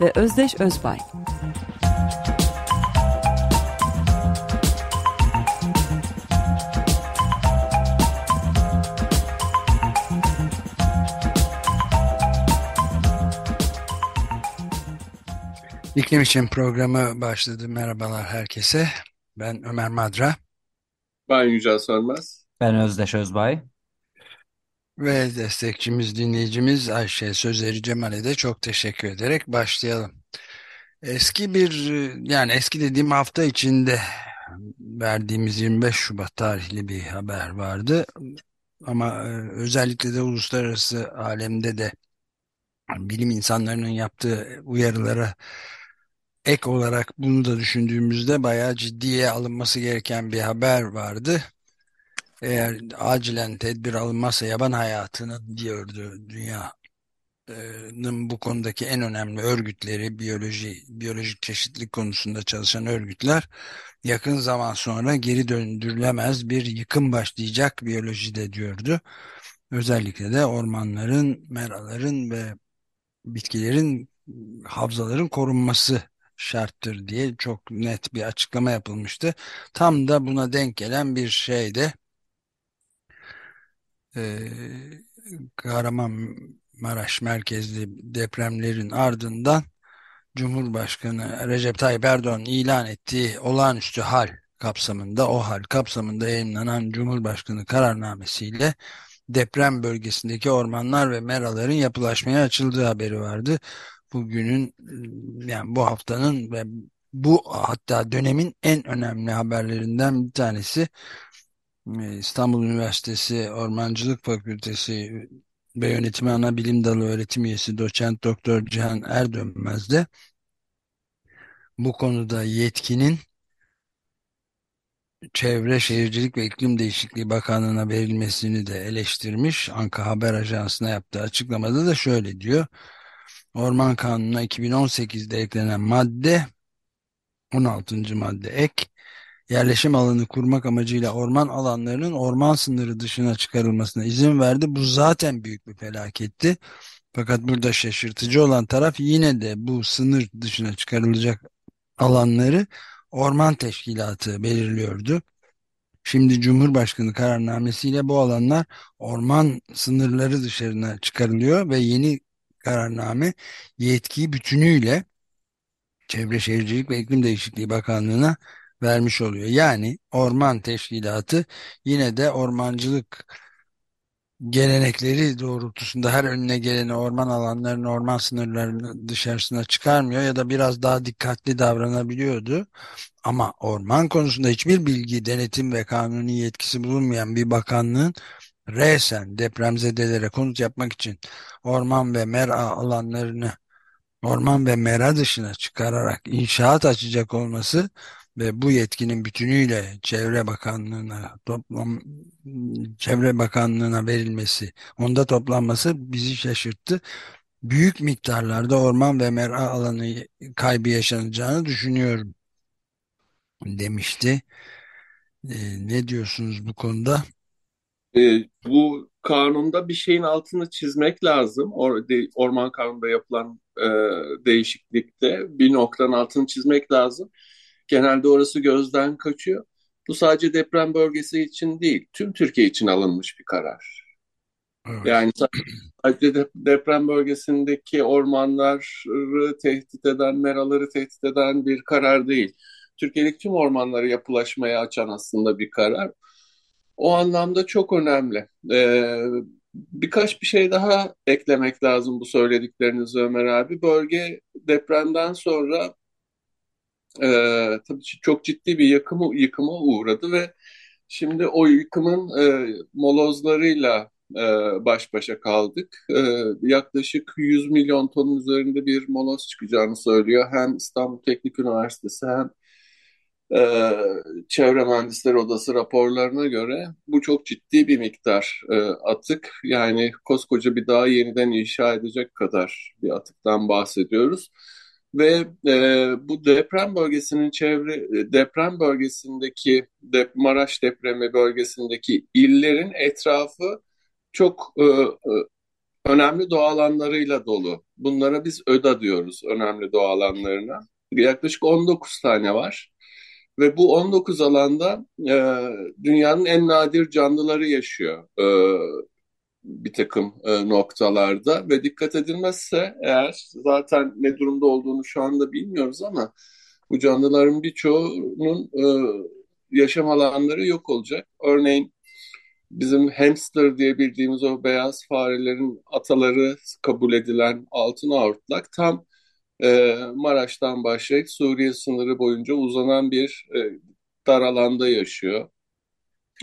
ve Özdeş Özbay. İklim için programı başladı. Merhabalar herkese. Ben Ömer Madra. Ben Yücel Sönmez. Ben Özdeş Özbay. Ve destekçimiz, dinleyicimiz Ayşe Sözleri Cemal'e de çok teşekkür ederek başlayalım. Eski bir, yani eski dediğim hafta içinde verdiğimiz 25 Şubat tarihli bir haber vardı. Ama özellikle de uluslararası alemde de bilim insanlarının yaptığı uyarılara ek olarak bunu da düşündüğümüzde bayağı ciddiye alınması gereken bir haber vardı. Eğer acilen tedbir alınmazsa yaban hayatının diyordu dünyanın bu konudaki en önemli örgütleri biyoloji, biyolojik çeşitlilik konusunda çalışan örgütler yakın zaman sonra geri döndürülemez bir yıkım başlayacak biyolojide diyordu. Özellikle de ormanların, meraların ve bitkilerin, havzaların korunması şarttır diye çok net bir açıklama yapılmıştı. Tam da buna denk gelen bir şey de e, Kahramanmaraş merkezli depremlerin ardından Cumhurbaşkanı Recep Tayyip Erdoğan ilan ettiği olağanüstü hal kapsamında o hal kapsamında yayınlanan Cumhurbaşkanı kararnamesiyle deprem bölgesindeki ormanlar ve meraların yapılaşmaya açıldığı haberi vardı. Bugünün yani bu haftanın ve bu hatta dönemin en önemli haberlerinden bir tanesi İstanbul Üniversitesi Ormancılık Fakültesi ve Yönetimi Ana Bilim Dalı öğretim üyesi doçent doktor Cihan Erdönmez de bu konuda yetkinin Çevre Şehircilik ve İklim Değişikliği Bakanlığı'na verilmesini de eleştirmiş. Anka Haber Ajansı'na yaptığı açıklamada da şöyle diyor. Orman Kanunu'na 2018'de eklenen madde 16. madde ek yerleşim alanı kurmak amacıyla orman alanlarının orman sınırı dışına çıkarılmasına izin verdi. Bu zaten büyük bir felaketti. Fakat burada şaşırtıcı olan taraf yine de bu sınır dışına çıkarılacak alanları orman teşkilatı belirliyordu. Şimdi Cumhurbaşkanı kararnamesiyle bu alanlar orman sınırları dışarına çıkarılıyor ve yeni kararname yetkiyi bütünüyle Çevre Şehircilik ve İklim Değişikliği Bakanlığı'na vermiş oluyor. Yani orman teşkilatı yine de ormancılık gelenekleri doğrultusunda her önüne geleni orman alanlarının orman sınırlarını dışarısına çıkarmıyor ya da biraz daha dikkatli davranabiliyordu. Ama orman konusunda hiçbir bilgi, denetim ve kanuni yetkisi bulunmayan bir bakanlığın resen depremzedelere konut yapmak için orman ve mera alanlarını orman ve mera dışına çıkararak inşaat açacak olması ve bu yetkinin bütünüyle Çevre Bakanlığı'na toplam Çevre Bakanlığı'na verilmesi, onda toplanması bizi şaşırttı. Büyük miktarlarda orman ve mera alanı kaybı yaşanacağını düşünüyorum demişti. Ee, ne diyorsunuz bu konuda? E, bu kanunda bir şeyin altını çizmek lazım. Or, de, orman kanununda yapılan e, değişiklikte bir noktanın altını çizmek lazım. Genelde orası gözden kaçıyor. Bu sadece deprem bölgesi için değil, tüm Türkiye için alınmış bir karar. Evet. Yani sadece deprem bölgesindeki ormanları tehdit eden, meraları tehdit eden bir karar değil. Türkiye'deki tüm ormanları yapılaşmaya açan aslında bir karar. O anlamda çok önemli. Ee, birkaç bir şey daha eklemek lazım bu söylediklerinizi Ömer abi. Bölge depremden sonra e, tabii çok ciddi bir yıkımı, yıkıma uğradı ve şimdi o yıkımın e, molozlarıyla e, baş başa kaldık. E, yaklaşık 100 milyon ton üzerinde bir moloz çıkacağını söylüyor. Hem İstanbul Teknik Üniversitesi hem e, Çevre Mühendisleri Odası raporlarına göre bu çok ciddi bir miktar e, atık. Yani koskoca bir dağı yeniden inşa edecek kadar bir atıktan bahsediyoruz. Ve e, bu deprem bölgesinin çevre deprem bölgesindeki de, Maraş depremi bölgesindeki illerin etrafı çok e, e, önemli doğa alanlarıyla dolu. Bunlara biz ÖDA diyoruz önemli doğa alanlarına. Yaklaşık 19 tane var. Ve bu 19 alanda e, dünyanın en nadir canlıları yaşıyor e, bir takım e, noktalarda. Ve dikkat edilmezse eğer zaten ne durumda olduğunu şu anda bilmiyoruz ama bu canlıların birçoğunun e, yaşam alanları yok olacak. Örneğin bizim hamster diye bildiğimiz o beyaz farelerin ataları kabul edilen altın ağırtlak tam e, Maraş'tan başlayıp Suriye sınırı boyunca uzanan bir e, dar alanda yaşıyor.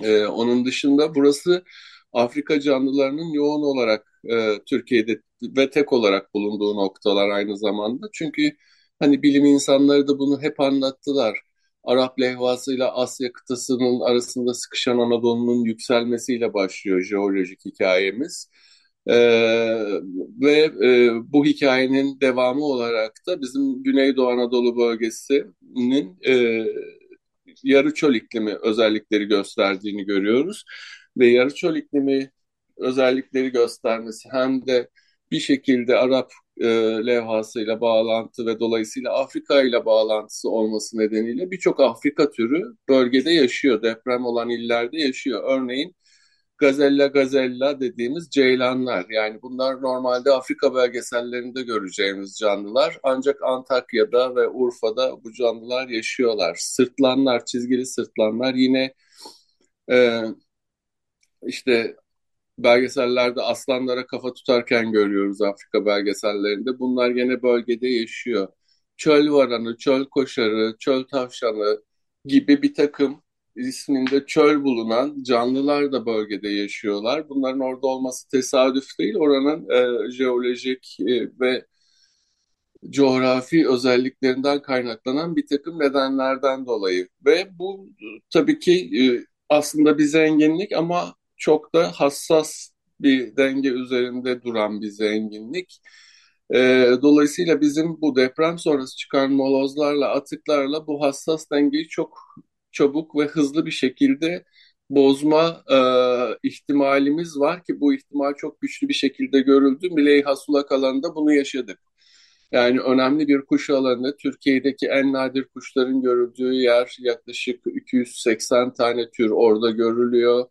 E, onun dışında burası Afrika canlılarının yoğun olarak e, Türkiye'de ve tek olarak bulunduğu noktalar aynı zamanda. Çünkü hani bilim insanları da bunu hep anlattılar. Arap lehvasıyla Asya kıtasının arasında sıkışan Anadolu'nun yükselmesiyle başlıyor jeolojik hikayemiz. Ee, ve e, bu hikayenin devamı olarak da bizim Güneydoğu Anadolu bölgesinin e, yarı çöl iklimi özellikleri gösterdiğini görüyoruz. Ve yarı çöl iklimi özellikleri göstermesi hem de bir şekilde Arap e, levhasıyla bağlantı ve dolayısıyla Afrika ile bağlantısı olması nedeniyle birçok Afrika türü bölgede yaşıyor. Deprem olan illerde yaşıyor. Örneğin gazella gazella dediğimiz ceylanlar. Yani bunlar normalde Afrika belgesellerinde göreceğimiz canlılar. Ancak Antakya'da ve Urfa'da bu canlılar yaşıyorlar. Sırtlanlar, çizgili sırtlanlar yine e, işte belgesellerde aslanlara kafa tutarken görüyoruz Afrika belgesellerinde. Bunlar yine bölgede yaşıyor. Çöl varanı, çöl koşarı, çöl tavşanı gibi bir takım isminde çöl bulunan canlılar da bölgede yaşıyorlar. Bunların orada olması tesadüf değil, oranın e, jeolojik e, ve coğrafi özelliklerinden kaynaklanan bir takım nedenlerden dolayı. Ve bu tabii ki e, aslında bir zenginlik ama çok da hassas bir denge üzerinde duran bir zenginlik. E, dolayısıyla bizim bu deprem sonrası çıkan molozlarla, atıklarla bu hassas dengeyi çok çabuk ve hızlı bir şekilde bozma e, ihtimalimiz var ki bu ihtimal çok güçlü bir şekilde görüldü. Miley Sulak alanında bunu yaşadık. Yani önemli bir kuş alanı, Türkiye'deki en nadir kuşların görüldüğü yer yaklaşık 280 tane tür orada görülüyor.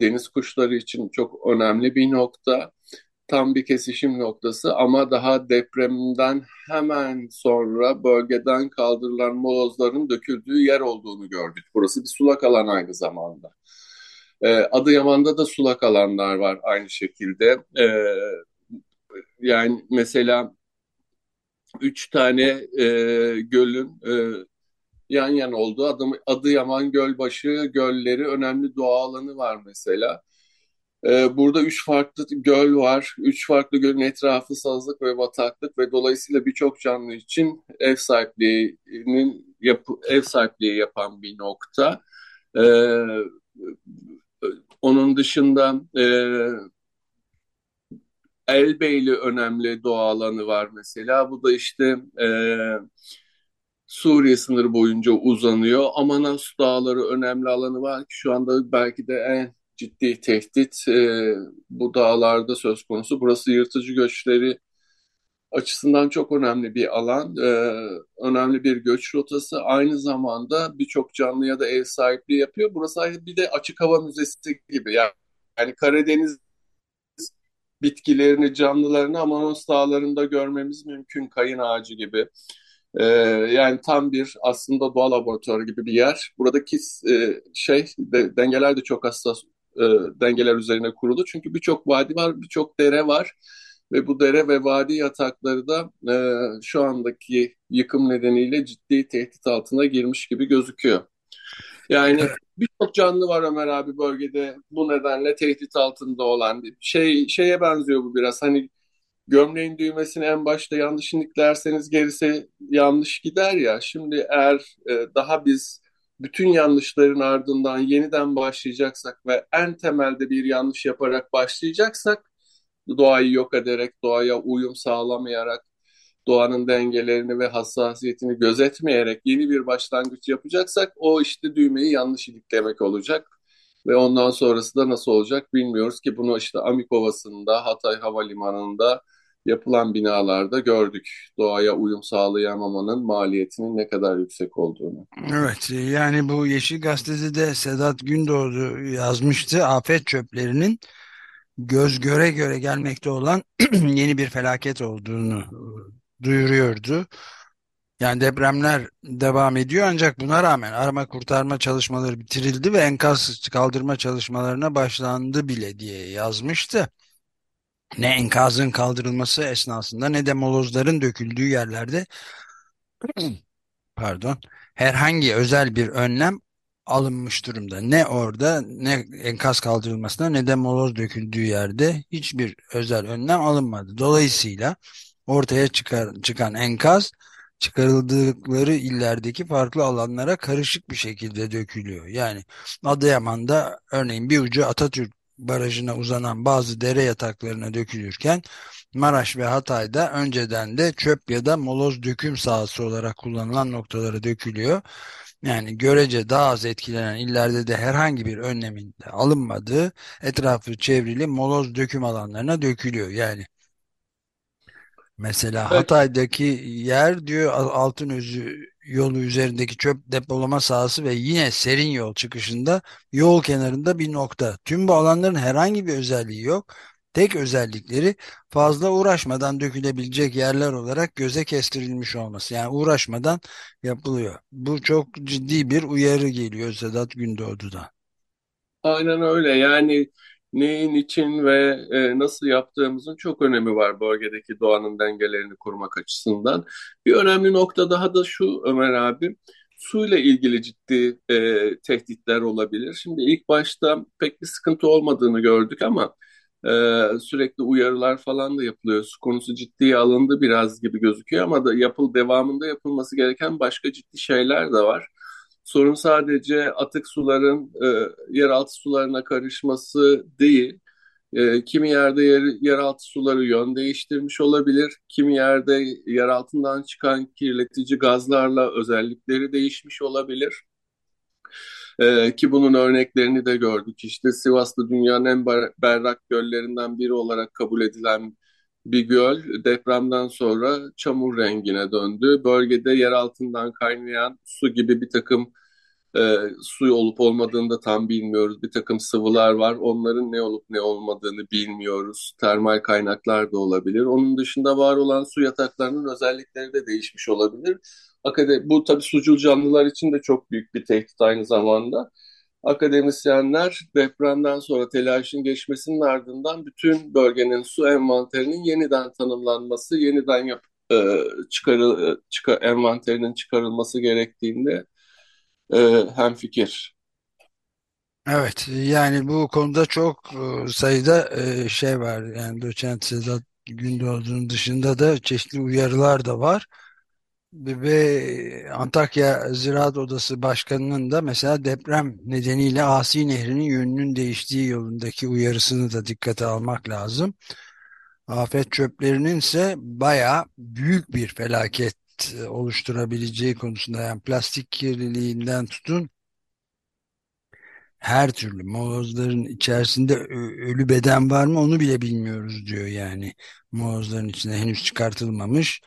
Deniz kuşları için çok önemli bir nokta tam bir kesişim noktası ama daha depremden hemen sonra bölgeden kaldırılan molozların döküldüğü yer olduğunu gördük. Burası bir sulak alan aynı zamanda. Ee, Adıyaman'da da sulak alanlar var aynı şekilde. Ee, yani mesela üç tane e, gölün e, yan yana olduğu Adı, Adıyaman Gölbaşı gölleri önemli doğa alanı var mesela. Ee, burada üç farklı göl var. Üç farklı gölün etrafı sazlık ve bataklık ve dolayısıyla birçok canlı için ev sahipliğinin yapı, ev sahipliği yapan bir nokta. Ee, onun dışında e, Elbeyli önemli doğa alanı var mesela. Bu da işte e, Suriye sınırı boyunca uzanıyor. Amanas Dağları önemli alanı var ki şu anda belki de en ciddi tehdit e, bu dağlarda söz konusu. Burası yırtıcı göçleri açısından çok önemli bir alan, e, önemli bir göç rotası. Aynı zamanda birçok canlıya da ev sahipliği yapıyor. Burası bir de açık hava müzesi gibi. Yani, yani Karadeniz bitkilerini, canlılarını Amanos dağlarında görmemiz mümkün. Kayın ağacı gibi. Ee, yani tam bir aslında doğa laboratuvarı gibi bir yer. Buradaki e, şey de, dengeler de çok hassas e, dengeler üzerine kurulu. Çünkü birçok vadi var, birçok dere var ve bu dere ve vadi yatakları da e, şu andaki yıkım nedeniyle ciddi tehdit altına girmiş gibi gözüküyor. Yani birçok canlı var Ömer abi bölgede bu nedenle tehdit altında olan. Şey şeye benziyor bu biraz. Hani gömleğin düğmesini en başta yanlış iliklerseniz gerisi yanlış gider ya. Şimdi eğer e, daha biz bütün yanlışların ardından yeniden başlayacaksak ve en temelde bir yanlış yaparak başlayacaksak doğayı yok ederek, doğaya uyum sağlamayarak, doğanın dengelerini ve hassasiyetini gözetmeyerek yeni bir başlangıç yapacaksak o işte düğmeyi yanlış iliklemek olacak. Ve ondan sonrası da nasıl olacak bilmiyoruz ki bunu işte Amikovası'nda, Hatay Havalimanı'nda yapılan binalarda gördük. Doğaya uyum sağlayamamanın maliyetinin ne kadar yüksek olduğunu. Evet yani bu Yeşil Gazete'de de Sedat Gündoğdu yazmıştı. Afet çöplerinin göz göre göre gelmekte olan yeni bir felaket olduğunu duyuruyordu. Yani depremler devam ediyor ancak buna rağmen arama kurtarma çalışmaları bitirildi ve enkaz kaldırma çalışmalarına başlandı bile diye yazmıştı. Ne enkazın kaldırılması esnasında ne de molozların döküldüğü yerlerde pardon herhangi özel bir önlem alınmış durumda. Ne orada ne enkaz kaldırılmasına ne de moloz döküldüğü yerde hiçbir özel önlem alınmadı. Dolayısıyla ortaya çıkar, çıkan enkaz çıkarıldıkları illerdeki farklı alanlara karışık bir şekilde dökülüyor. Yani Adıyaman'da örneğin bir ucu Atatürk Barajı'na uzanan bazı dere yataklarına dökülürken Maraş ve Hatay'da önceden de çöp ya da moloz döküm sahası olarak kullanılan noktalara dökülüyor. Yani görece daha az etkilenen illerde de herhangi bir önlemin alınmadığı etrafı çevrili moloz döküm alanlarına dökülüyor. Yani Mesela Evet, Hatay'daki yer diyor Altınözü yolu üzerindeki çöp depolama sahası ve yine serin yol çıkışında yol kenarında bir nokta. Tüm bu alanların herhangi bir özelliği yok. Tek özellikleri fazla uğraşmadan dökülebilecek yerler olarak göze kestirilmiş olması. Yani uğraşmadan yapılıyor. Bu çok ciddi bir uyarı geliyor Sedat Gündoğdu'dan. aynen öyle. Yani neyin için ve e, nasıl yaptığımızın çok önemi var bölgedeki doğanın dengelerini kurmak açısından. Bir önemli nokta daha da şu Ömer abi, suyla ilgili ciddi e, tehditler olabilir. Şimdi ilk başta pek bir sıkıntı olmadığını gördük ama e, sürekli uyarılar falan da yapılıyor. Su konusu ciddiye alındı biraz gibi gözüküyor ama da yapıl devamında yapılması gereken başka ciddi şeyler de var. Sorun sadece atık suların e, yeraltı sularına karışması değil. E, kimi yerde yer, yeraltı suları yön değiştirmiş olabilir. Kimi yerde yer altından çıkan kirletici gazlarla özellikleri değişmiş olabilir. E, ki bunun örneklerini de gördük. İşte Sivas'ta dünyanın en berrak göllerinden biri olarak kabul edilen bir göl depremden sonra çamur rengine döndü. Bölgede yer altından kaynayan su gibi bir takım e, su olup olmadığını da tam bilmiyoruz. Bir takım sıvılar var. Onların ne olup ne olmadığını bilmiyoruz. Termal kaynaklar da olabilir. Onun dışında var olan su yataklarının özellikleri de değişmiş olabilir. Akademi, bu tabii sucul canlılar için de çok büyük bir tehdit aynı zamanda. Akademisyenler depremden sonra telaşın geçmesinin ardından bütün bölgenin su envanterinin yeniden tanımlanması, yeniden yap, e, çıkarı, çıkar, envanterinin çıkarılması gerektiğinde e, hemfikir. Evet yani bu konuda çok e, sayıda e, şey var. Yani doçent Sedat Gündoğdu'nun dışında da çeşitli uyarılar da var. Ve Antakya Ziraat Odası Başkanı'nın da mesela deprem nedeniyle Asi Nehri'nin yönünün değiştiği yolundaki uyarısını da dikkate almak lazım. Afet çöplerinin ise bayağı büyük bir felaket oluşturabileceği konusunda yani plastik kirliliğinden tutun her türlü molozların içerisinde ölü beden var mı onu bile bilmiyoruz diyor yani molozların içine henüz çıkartılmamış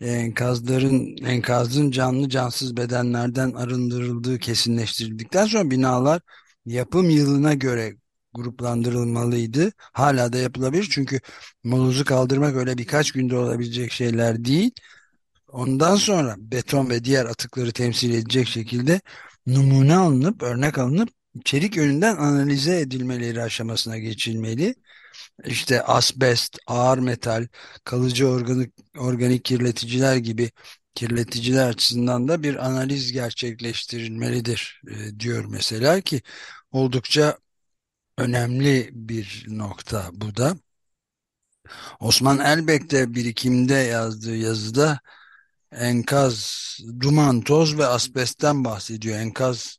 enkazların enkazın canlı cansız bedenlerden arındırıldığı kesinleştirildikten sonra binalar yapım yılına göre gruplandırılmalıydı. Hala da yapılabilir çünkü molozu kaldırmak öyle birkaç günde olabilecek şeyler değil. Ondan sonra beton ve diğer atıkları temsil edecek şekilde numune alınıp örnek alınıp içerik yönünden analize edilmeleri aşamasına geçilmeli. İşte asbest, ağır metal, kalıcı organik, organik kirleticiler gibi kirleticiler açısından da bir analiz gerçekleştirilmelidir e, diyor mesela ki oldukça önemli bir nokta bu da. Osman Elbek de birikimde yazdığı yazıda enkaz, duman, toz ve asbestten bahsediyor. Enkaz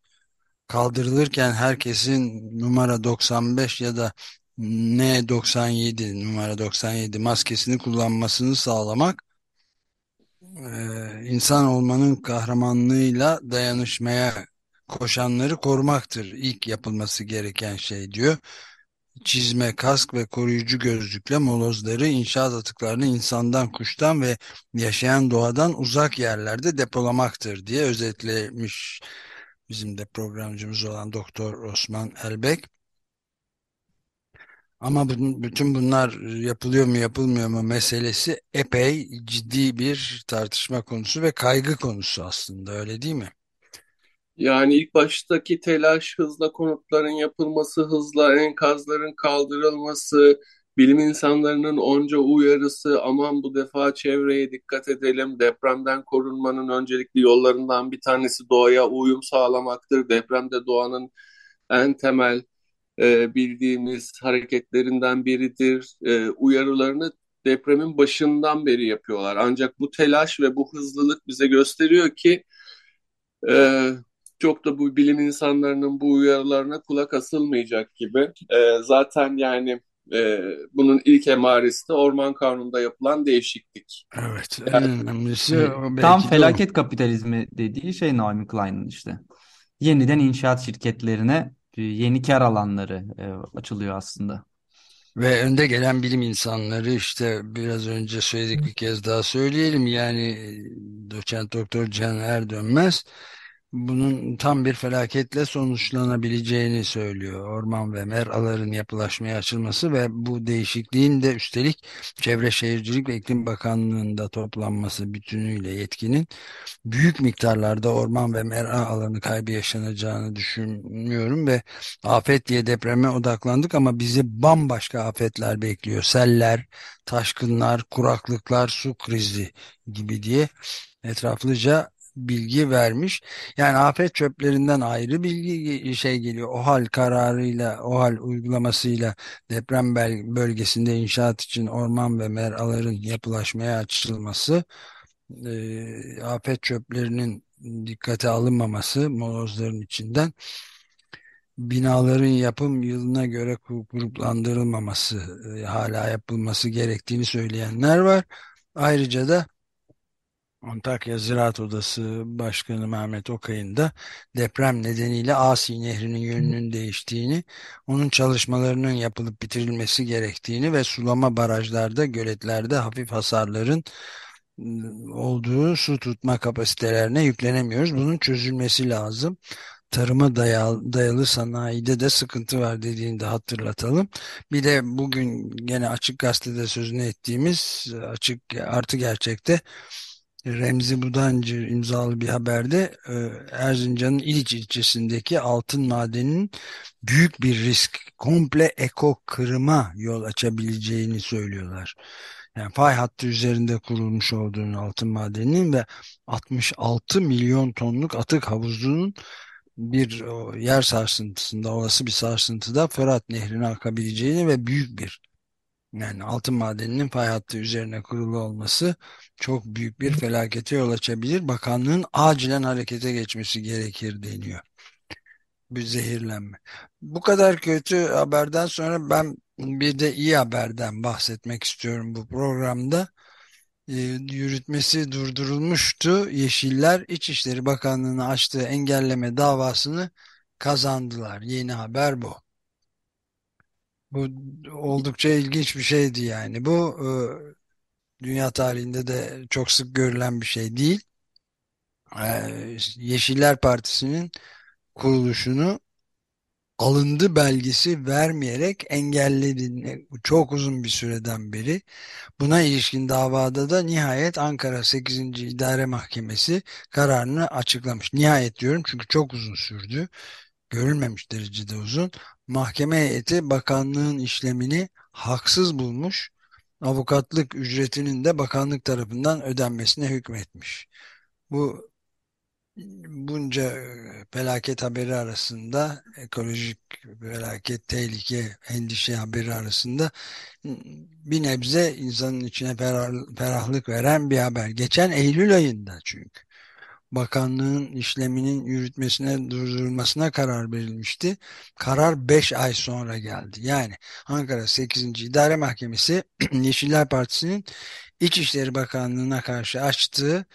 kaldırılırken herkesin numara 95 ya da N97 numara 97 maskesini kullanmasını sağlamak e, insan olmanın kahramanlığıyla dayanışmaya koşanları korumaktır. İlk yapılması gereken şey diyor. Çizme, kask ve koruyucu gözlükle molozları, inşaat atıklarını insandan, kuştan ve yaşayan doğadan uzak yerlerde depolamaktır diye özetlemiş bizim de programcımız olan Doktor Osman Elbek. Ama bütün bunlar yapılıyor mu yapılmıyor mu meselesi epey ciddi bir tartışma konusu ve kaygı konusu aslında öyle değil mi? Yani ilk baştaki telaş, hızla konutların yapılması, hızla enkazların kaldırılması, bilim insanlarının onca uyarısı, aman bu defa çevreye dikkat edelim, depremden korunmanın öncelikli yollarından bir tanesi doğaya uyum sağlamaktır. Depremde doğanın en temel e, bildiğimiz hareketlerinden biridir. E, uyarılarını depremin başından beri yapıyorlar. Ancak bu telaş ve bu hızlılık bize gösteriyor ki e, çok da bu bilim insanlarının bu uyarılarına kulak asılmayacak gibi. E, zaten yani e, bunun ilk emaresi de Orman Kanunu'nda yapılan değişiklik. Evet, en önemlisi evet. Tam felaket o. kapitalizmi dediği şey Naomi Klein'in işte. Yeniden inşaat şirketlerine yeni kar alanları e, açılıyor aslında. Ve önde gelen bilim insanları işte biraz önce söyledik bir kez daha söyleyelim yani e, doçent doktor Can Erdönmez bunun tam bir felaketle sonuçlanabileceğini söylüyor. Orman ve meraların yapılaşmaya açılması ve bu değişikliğin de üstelik Çevre Şehircilik ve İklim Bakanlığı'nda toplanması bütünüyle yetkinin büyük miktarlarda orman ve mera alanı kaybı yaşanacağını düşünmüyorum ve afet diye depreme odaklandık ama bizi bambaşka afetler bekliyor. Seller, taşkınlar, kuraklıklar, su krizi gibi diye etraflıca bilgi vermiş. Yani afet çöplerinden ayrı bilgi şey geliyor. OHAL kararıyla, OHAL uygulamasıyla deprem bölgesinde inşaat için orman ve meraların yapılaşmaya açılması, e, afet çöplerinin dikkate alınmaması molozların içinden binaların yapım yılına göre gruplandırılmaması e, hala yapılması gerektiğini söyleyenler var. Ayrıca da Antakya Ziraat Odası Başkanı Mehmet Okay'ın da deprem nedeniyle Asi Nehri'nin yönünün değiştiğini, onun çalışmalarının yapılıp bitirilmesi gerektiğini ve sulama barajlarda, göletlerde hafif hasarların ıı, olduğu su tutma kapasitelerine yüklenemiyoruz. Bunun çözülmesi lazım. Tarıma dayalı, dayalı sanayide de sıkıntı var dediğini de hatırlatalım. Bir de bugün gene Açık Gazete'de sözünü ettiğimiz açık artı gerçekte Remzi Budancı imzalı bir haberde e, Erzincan'ın İliç ilçesindeki altın madeninin büyük bir risk, komple eko kırıma yol açabileceğini söylüyorlar. Yani fay hattı üzerinde kurulmuş olduğunu altın madeninin ve 66 milyon tonluk atık havuzunun bir yer sarsıntısında, olası bir sarsıntıda Fırat Nehri'ne akabileceğini ve büyük bir yani altın madeninin fay hattı üzerine kurulu olması çok büyük bir felakete yol açabilir. Bakanlığın acilen harekete geçmesi gerekir deniyor. Bir zehirlenme. Bu kadar kötü haberden sonra ben bir de iyi haberden bahsetmek istiyorum bu programda. E, yürütmesi durdurulmuştu. Yeşiller İçişleri Bakanlığı'nı açtığı engelleme davasını kazandılar. Yeni haber bu. Bu oldukça ilginç bir şeydi yani. Bu e, dünya tarihinde de çok sık görülen bir şey değil. E, Yeşiller Partisi'nin kuruluşunu alındı belgesi vermeyerek engelledi çok uzun bir süreden beri. Buna ilişkin davada da nihayet Ankara 8. İdare Mahkemesi kararını açıklamış. Nihayet diyorum çünkü çok uzun sürdü. Görülmemiş derecede uzun. Mahkeme heyeti bakanlığın işlemini haksız bulmuş avukatlık ücretinin de bakanlık tarafından ödenmesine hükmetmiş. Bu bunca e, felaket haberi arasında ekolojik felaket, tehlike, endişe haberi arasında bir nebze insanın içine ferahlık veren bir haber. Geçen Eylül ayında çünkü bakanlığın işleminin yürütmesine durdurulmasına karar verilmişti. Karar 5 ay sonra geldi. Yani Ankara 8. İdare Mahkemesi Yeşiller Partisi'nin İçişleri Bakanlığı'na karşı açtığı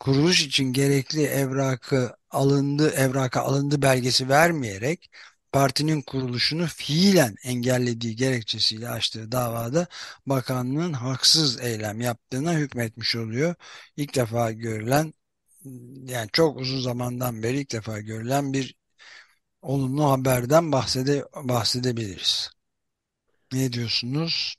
kuruluş için gerekli evrakı alındı, evraka alındı belgesi vermeyerek partinin kuruluşunu fiilen engellediği gerekçesiyle açtığı davada bakanlığın haksız eylem yaptığına hükmetmiş oluyor. İlk defa görülen yani çok uzun zamandan beri ilk defa görülen bir olumlu haberden bahsede, bahsedebiliriz. Ne diyorsunuz?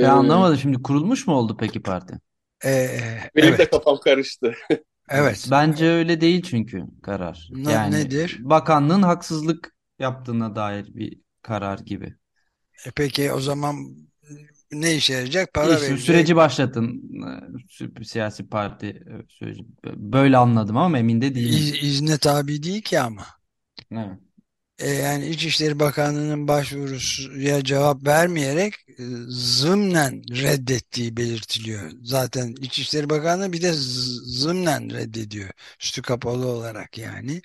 Ben ee, anlamadım şimdi kurulmuş mu oldu peki parti? Ee, Benim evet. de kafam karıştı. Evet. Bence öyle değil çünkü karar. Ne, Yani nedir? bakanlığın haksızlık yaptığına dair bir karar gibi. E peki o zaman ne işe yarayacak? Para İşte verecek. süreci başlatın e, siyasi parti e, süreci. Böyle anladım ama emin de değilim. İz, izne tabi değil ki ama. Evet. E yani İçişleri Bakanlığı'nın başvuruya cevap vermeyerek e, zımnen reddettiği belirtiliyor. Zaten İçişleri Bakanlığı bir de zımnen reddediyor. Üstü kapalı olarak yani.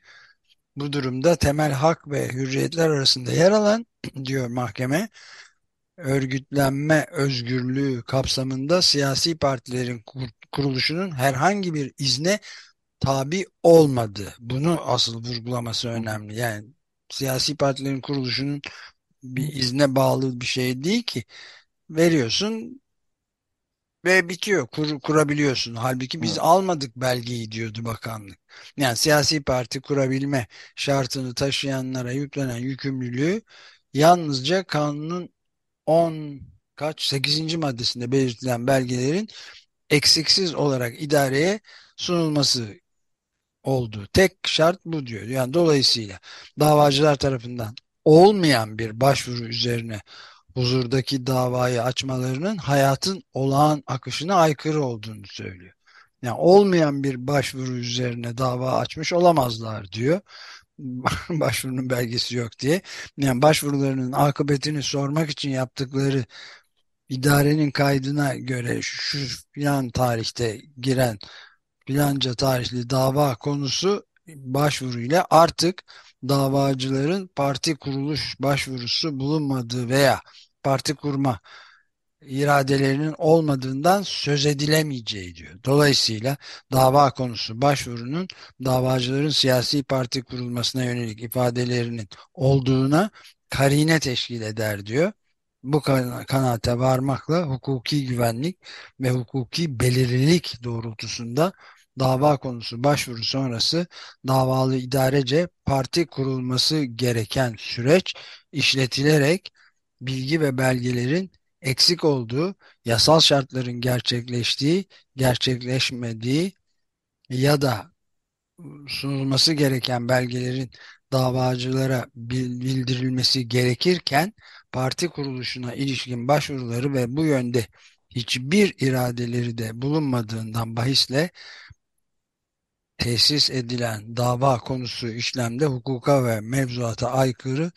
Bu durumda temel hak ve hürriyetler arasında yer alan diyor mahkeme örgütlenme özgürlüğü kapsamında siyasi partilerin kuruluşunun herhangi bir izne tabi olmadı. Bunu asıl vurgulaması önemli. Yani siyasi partilerin kuruluşunun bir izne bağlı bir şey değil ki. Veriyorsun ve bitiyor. Kur, kurabiliyorsun. Halbuki biz evet. almadık belgeyi diyordu bakanlık. Yani siyasi parti kurabilme şartını taşıyanlara yüklenen yükümlülüğü yalnızca kanunun 10 kaç 8. maddesinde belirtilen belgelerin eksiksiz olarak idareye sunulması oldu. Tek şart bu diyor. Yani dolayısıyla davacılar tarafından olmayan bir başvuru üzerine huzurdaki davayı açmalarının hayatın olağan akışına aykırı olduğunu söylüyor. Yani olmayan bir başvuru üzerine dava açmış olamazlar diyor. Başvurunun belgesi yok diye. Yani başvurularının akıbetini sormak için yaptıkları idarenin kaydına göre şu filan tarihte giren filanca tarihli dava konusu başvuruyla artık davacıların parti kuruluş başvurusu bulunmadığı veya parti kurma iradelerinin olmadığından söz edilemeyeceği diyor. Dolayısıyla dava konusu başvurunun davacıların siyasi parti kurulmasına yönelik ifadelerinin olduğuna karine teşkil eder diyor. Bu kanaate varmakla hukuki güvenlik ve hukuki belirlilik doğrultusunda dava konusu başvuru sonrası davalı idarece parti kurulması gereken süreç işletilerek bilgi ve belgelerin eksik olduğu, yasal şartların gerçekleştiği, gerçekleşmediği ya da sunulması gereken belgelerin davacılara bildirilmesi gerekirken parti kuruluşuna ilişkin başvuruları ve bu yönde hiçbir iradeleri de bulunmadığından bahisle tesis edilen dava konusu işlemde hukuka ve mevzuata aykırı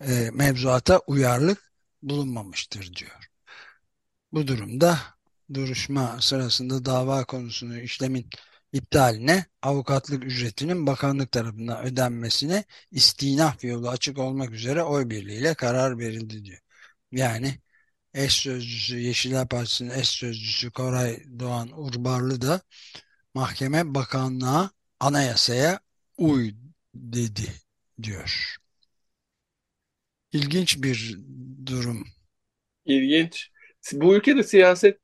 e, mevzuata uyarlık bulunmamıştır diyor. Bu durumda duruşma sırasında dava konusunu işlemin iptaline avukatlık ücretinin bakanlık tarafından ödenmesine istinaf yolu açık olmak üzere oy birliğiyle karar verildi diyor. Yani eş sözcüsü Yeşiller Partisi'nin eş sözcüsü Koray Doğan Urbarlı da mahkeme bakanlığa anayasaya uy dedi diyor. İlginç bir durum. İlginç. Bu ülkede siyaset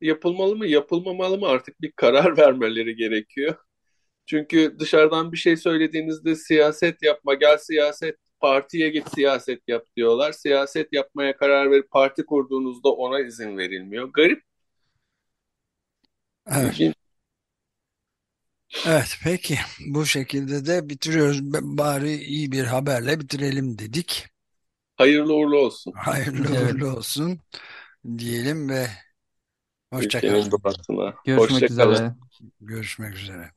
yapılmalı mı, yapılmamalı mı artık bir karar vermeleri gerekiyor. Çünkü dışarıdan bir şey söylediğinizde siyaset yapma, gel siyaset, partiye git siyaset yap diyorlar. Siyaset yapmaya karar verip parti kurduğunuzda ona izin verilmiyor. Garip. Evet. İlginç. Evet peki bu şekilde de bitiriyoruz. Bari iyi bir haberle bitirelim dedik. Hayırlı uğurlu olsun. Hayırlı Evet. uğurlu olsun. diyelim ve hoşça kalın. Görüşmek Hoşça kalın. üzere. Görüşmek üzere.